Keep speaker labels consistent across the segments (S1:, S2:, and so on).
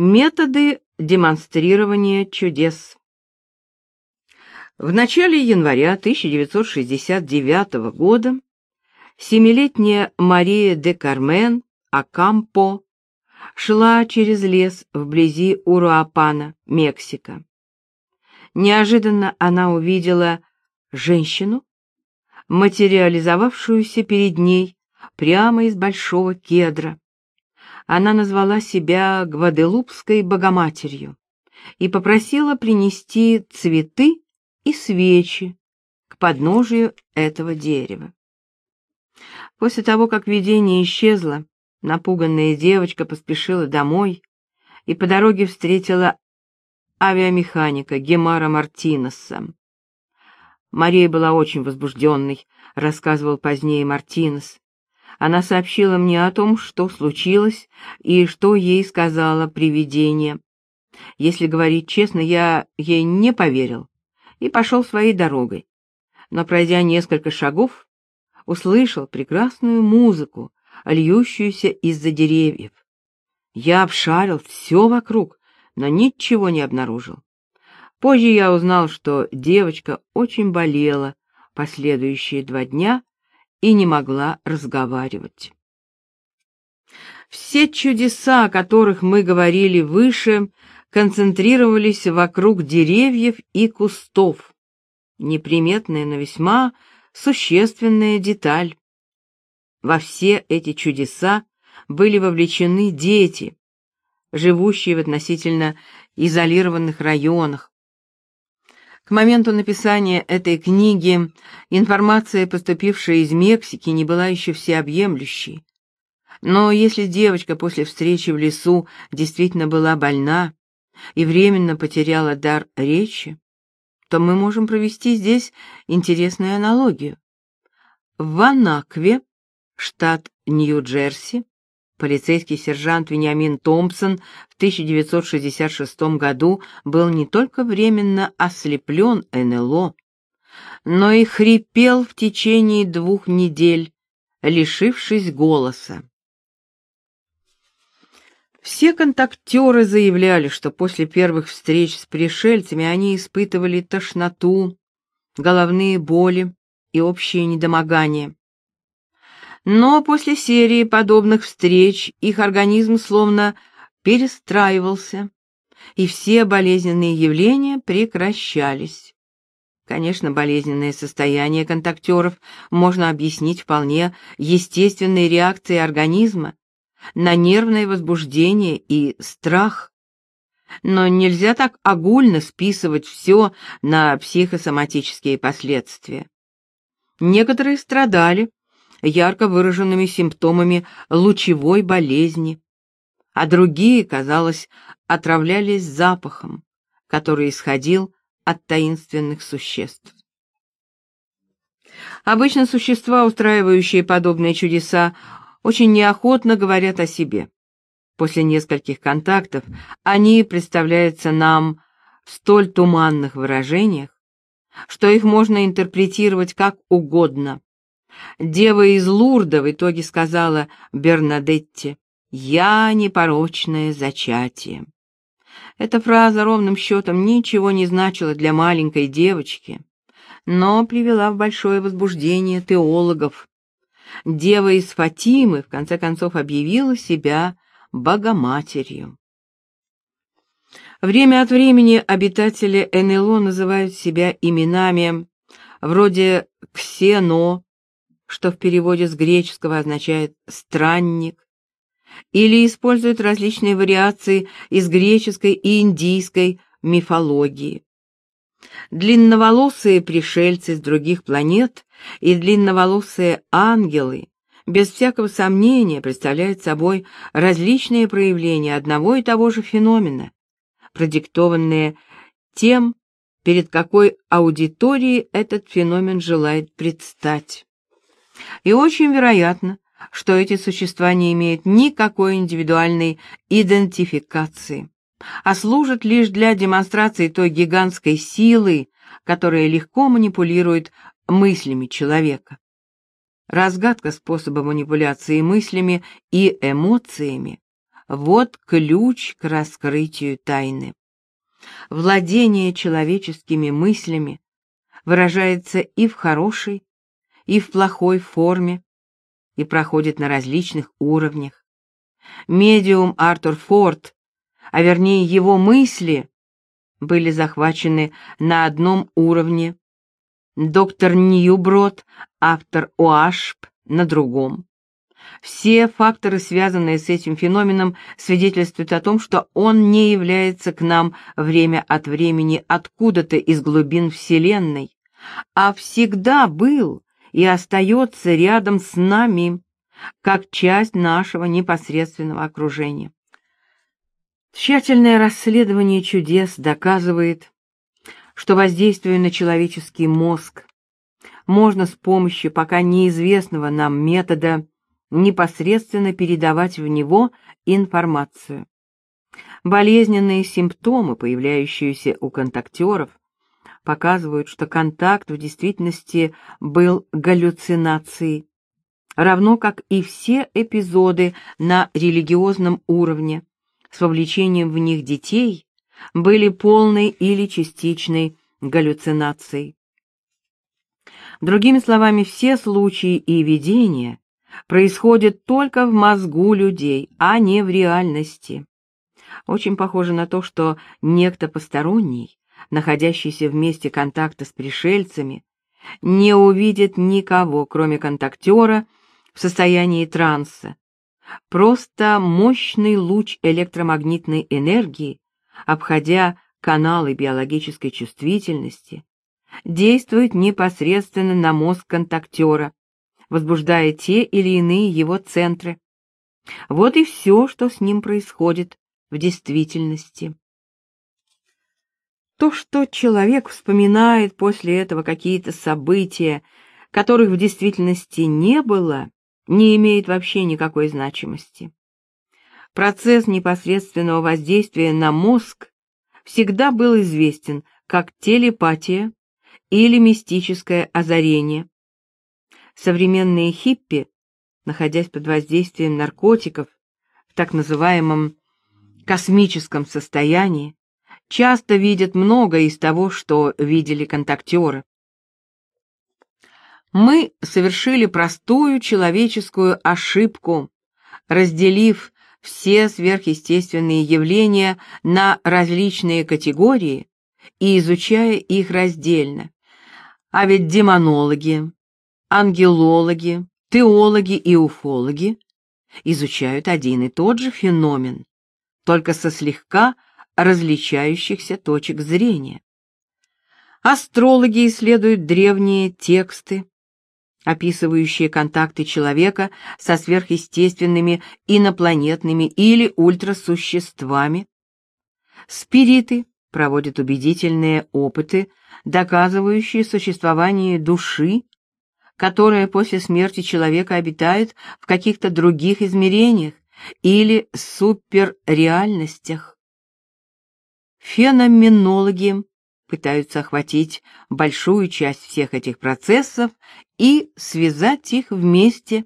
S1: Методы демонстрирования чудес. В начале января 1969 года семилетняя Мария де Кармен Акампо шла через лес вблизи Уруапана, Мексика. Неожиданно она увидела женщину, материализовавшуюся перед ней прямо из большого кедра. Она назвала себя Гваделупской Богоматерью и попросила принести цветы и свечи к подножию этого дерева. После того, как видение исчезло, напуганная девочка поспешила домой и по дороге встретила авиамеханика Гемара Мартинеса. Мария была очень возбужденной, рассказывал позднее Мартинес. Она сообщила мне о том, что случилось и что ей сказала привидение. Если говорить честно, я ей не поверил и пошел своей дорогой. Но, пройдя несколько шагов, услышал прекрасную музыку, льющуюся из-за деревьев. Я обшарил все вокруг, но ничего не обнаружил. Позже я узнал, что девочка очень болела последующие два дня и не могла разговаривать. Все чудеса, о которых мы говорили выше, концентрировались вокруг деревьев и кустов. Неприметная, но весьма существенная деталь. Во все эти чудеса были вовлечены дети, живущие в относительно изолированных районах, к моменту написания этой книги информация, поступившая из Мексики, не была еще всеобъемлющей. Но если девочка после встречи в лесу действительно была больна и временно потеряла дар речи, то мы можем провести здесь интересную аналогию. В Ванакве, штат Нью-Джерси, Полицейский сержант Вениамин Томпсон в 1966 году был не только временно ослеплен НЛО, но и хрипел в течение двух недель, лишившись голоса. Все контактеры заявляли, что после первых встреч с пришельцами они испытывали тошноту, головные боли и общее недомогание. Но после серии подобных встреч их организм словно перестраивался, и все болезненные явления прекращались. Конечно, болезненное состояние контактеров можно объяснить вполне естественной реакцией организма на нервное возбуждение и страх. Но нельзя так огульно списывать все на психосоматические последствия. Некоторые страдали, ярко выраженными симптомами лучевой болезни, а другие, казалось, отравлялись запахом, который исходил от таинственных существ. Обычно существа, устраивающие подобные чудеса, очень неохотно говорят о себе. После нескольких контактов они представляются нам в столь туманных выражениях, что их можно интерпретировать как угодно. Дева из Лурда в итоге сказала Бернадетте «Я непорочное зачатие». Эта фраза ровным счетом ничего не значила для маленькой девочки, но привела в большое возбуждение теологов. Дева из Фатимы в конце концов объявила себя Богоматерью. Время от времени обитатели НЛО называют себя именами вроде Ксено, что в переводе с греческого означает «странник», или используют различные вариации из греческой и индийской мифологии. Длинноволосые пришельцы с других планет и длинноволосые ангелы без всякого сомнения представляют собой различные проявления одного и того же феномена, продиктованные тем, перед какой аудиторией этот феномен желает предстать. И очень вероятно, что эти существа не имеют никакой индивидуальной идентификации, а служат лишь для демонстрации той гигантской силы, которая легко манипулирует мыслями человека. Разгадка способа манипуляции мыслями и эмоциями Вот ключ к раскрытию тайны. Владение человеческими мыслями выражается и в хорошей, и в плохой форме, и проходит на различных уровнях. Медиум Артур Форд, а вернее его мысли, были захвачены на одном уровне, доктор Ньюброд, автор ОАШП, на другом. Все факторы, связанные с этим феноменом, свидетельствуют о том, что он не является к нам время от времени откуда-то из глубин Вселенной, а всегда был и остается рядом с нами, как часть нашего непосредственного окружения. Тщательное расследование чудес доказывает, что воздействуя на человеческий мозг, можно с помощью пока неизвестного нам метода непосредственно передавать в него информацию. Болезненные симптомы, появляющиеся у контактеров, показывают, что контакт в действительности был галлюцинацией, равно как и все эпизоды на религиозном уровне с вовлечением в них детей были полной или частичной галлюцинацией. Другими словами, все случаи и видения происходят только в мозгу людей, а не в реальности. Очень похоже на то, что некто посторонний, находящийся в месте контакта с пришельцами, не увидит никого, кроме контактера, в состоянии транса. Просто мощный луч электромагнитной энергии, обходя каналы биологической чувствительности, действует непосредственно на мозг контактера, возбуждая те или иные его центры. Вот и все, что с ним происходит в действительности. То, что человек вспоминает после этого какие-то события, которых в действительности не было, не имеет вообще никакой значимости. Процесс непосредственного воздействия на мозг всегда был известен как телепатия или мистическое озарение. Современные хиппи, находясь под воздействием наркотиков в так называемом космическом состоянии, часто видят многое из того, что видели контактеры. Мы совершили простую человеческую ошибку, разделив все сверхъестественные явления на различные категории и изучая их раздельно. А ведь демонологи, ангелологи, теологи и уфологи изучают один и тот же феномен, только со слегка различающихся точек зрения. Астрологи исследуют древние тексты, описывающие контакты человека со сверхъестественными инопланетными или ультрасуществами. Спириты проводят убедительные опыты, доказывающие существование души которая после смерти человека обитает в каких-то других измерениях или суперреальностях. Феноменологи пытаются охватить большую часть всех этих процессов и связать их вместе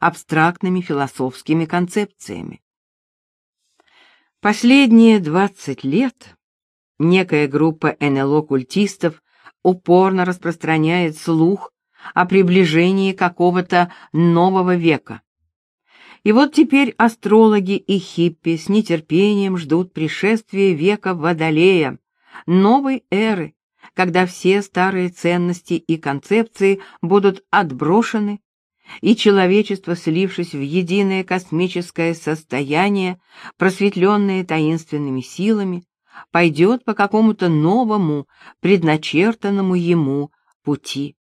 S1: абстрактными философскими концепциями. Последние 20 лет некая группа НЛО-культистов упорно распространяет слух о приближении какого-то нового века. И вот теперь астрологи и хиппи с нетерпением ждут пришествия века Водолея, новой эры, когда все старые ценности и концепции будут отброшены, и человечество, слившись в единое космическое состояние, просветленное таинственными силами, пойдет по какому-то новому, предначертанному ему пути.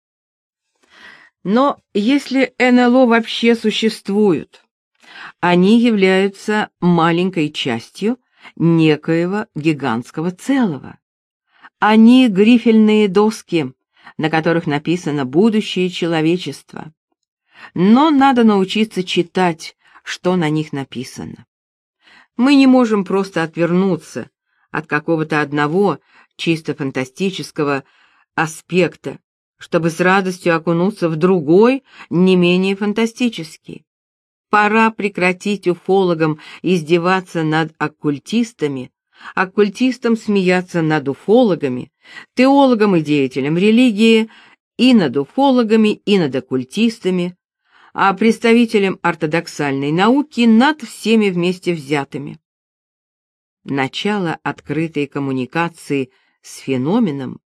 S1: Но если НЛО вообще существуют, они являются маленькой частью некоего гигантского целого. Они грифельные доски, на которых написано будущее человечества. Но надо научиться читать, что на них написано. Мы не можем просто отвернуться от какого-то одного чисто фантастического аспекта чтобы с радостью окунуться в другой, не менее фантастический. Пора прекратить уфологам издеваться над оккультистами, оккультистам смеяться над уфологами, теологам и деятелям религии и над уфологами, и над оккультистами, а представителям ортодоксальной науки над всеми вместе взятыми. Начало открытой коммуникации с феноменом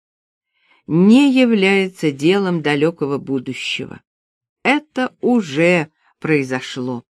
S1: не является делом далекого будущего. Это уже произошло.